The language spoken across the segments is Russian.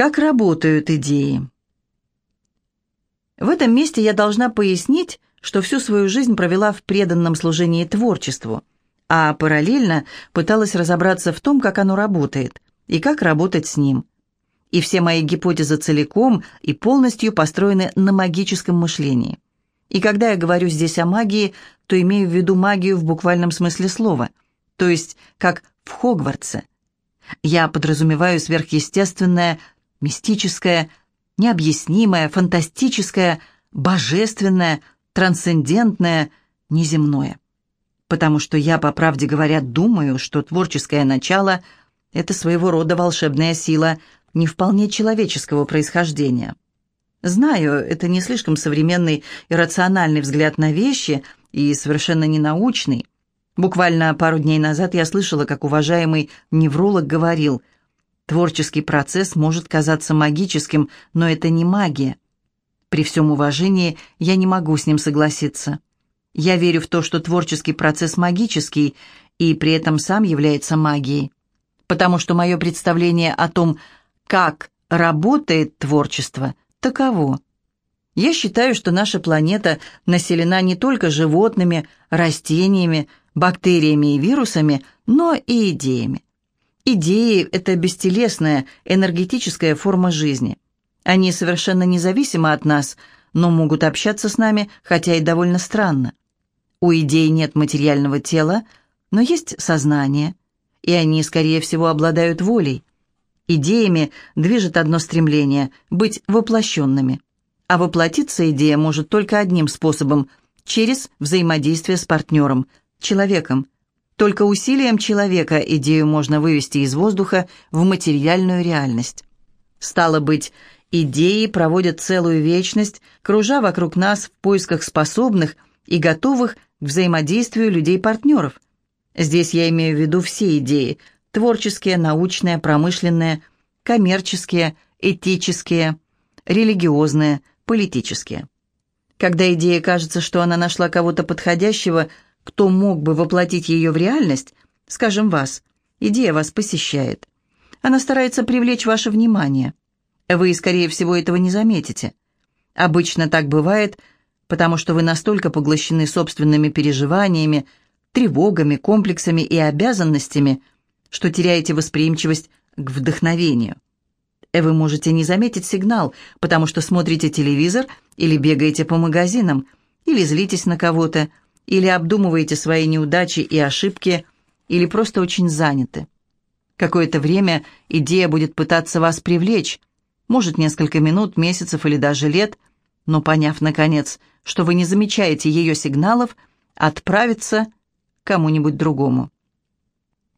Как работают идеи? В этом месте я должна пояснить, что всю свою жизнь провела в преданном служении творчеству, а параллельно пыталась разобраться в том, как оно работает и как работать с ним. И все мои гипотезы целиком и полностью построены на магическом мышлении. И когда я говорю здесь о магии, то имею в виду магию в буквальном смысле слова, то есть как в Хогвартсе. Я подразумеваю сверхъестественное мистическое, необъяснимое, фантастическое, божественное, трансцендентное, неземное. Потому что я, по правде говоря, думаю, что творческое начало – это своего рода волшебная сила не вполне человеческого происхождения. Знаю, это не слишком современный и рациональный взгляд на вещи и совершенно не научный. Буквально пару дней назад я слышала, как уважаемый невролог говорил – Творческий процесс может казаться магическим, но это не магия. При всем уважении я не могу с ним согласиться. Я верю в то, что творческий процесс магический и при этом сам является магией. Потому что мое представление о том, как работает творчество, таково. Я считаю, что наша планета населена не только животными, растениями, бактериями и вирусами, но и идеями. Идеи – это бестелесная, энергетическая форма жизни. Они совершенно независимы от нас, но могут общаться с нами, хотя и довольно странно. У идей нет материального тела, но есть сознание, и они, скорее всего, обладают волей. Идеями движет одно стремление – быть воплощенными. А воплотиться идея может только одним способом – через взаимодействие с партнером, человеком – только усилием человека идею можно вывести из воздуха в материальную реальность. Стало быть, идеи проводят целую вечность, кружа вокруг нас в поисках способных и готовых к взаимодействию людей-партнеров. Здесь я имею в виду все идеи – творческие, научные, промышленные, коммерческие, этические, религиозные, политические. Когда идее кажется, что она нашла кого-то подходящего – кто мог бы воплотить ее в реальность, скажем, вас, идея вас посещает. Она старается привлечь ваше внимание. Вы, скорее всего, этого не заметите. Обычно так бывает, потому что вы настолько поглощены собственными переживаниями, тревогами, комплексами и обязанностями, что теряете восприимчивость к вдохновению. Вы можете не заметить сигнал, потому что смотрите телевизор или бегаете по магазинам, или злитесь на кого-то, или обдумываете свои неудачи и ошибки, или просто очень заняты. Какое-то время идея будет пытаться вас привлечь, может, несколько минут, месяцев или даже лет, но, поняв, наконец, что вы не замечаете ее сигналов, отправиться кому-нибудь другому.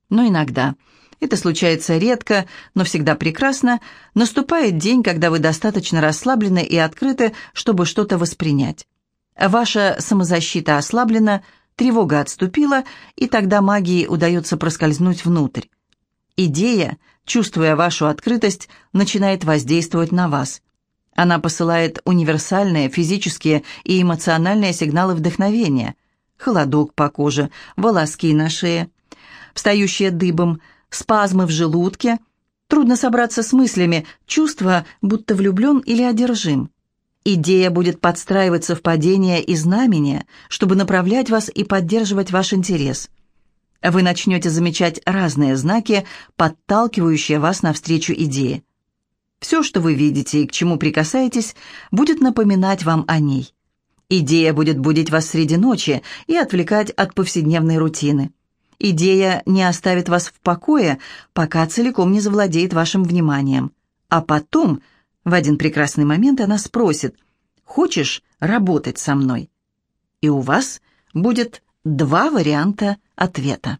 Но иногда, это случается редко, но всегда прекрасно, наступает день, когда вы достаточно расслаблены и открыты, чтобы что-то воспринять. Ваша самозащита ослаблена, тревога отступила, и тогда магии удается проскользнуть внутрь. Идея, чувствуя вашу открытость, начинает воздействовать на вас. Она посылает универсальные физические и эмоциональные сигналы вдохновения. Холодок по коже, волоски на шее, встающие дыбом, спазмы в желудке. Трудно собраться с мыслями, чувство, будто влюблен или одержим. Идея будет подстраиваться в падение и знамения, чтобы направлять вас и поддерживать ваш интерес. Вы начнете замечать разные знаки, подталкивающие вас навстречу идее. Все, что вы видите и к чему прикасаетесь, будет напоминать вам о ней. Идея будет будить вас среди ночи и отвлекать от повседневной рутины. Идея не оставит вас в покое, пока целиком не завладеет вашим вниманием. А потом – в один прекрасный момент она спросит, «Хочешь работать со мной?» И у вас будет два варианта ответа.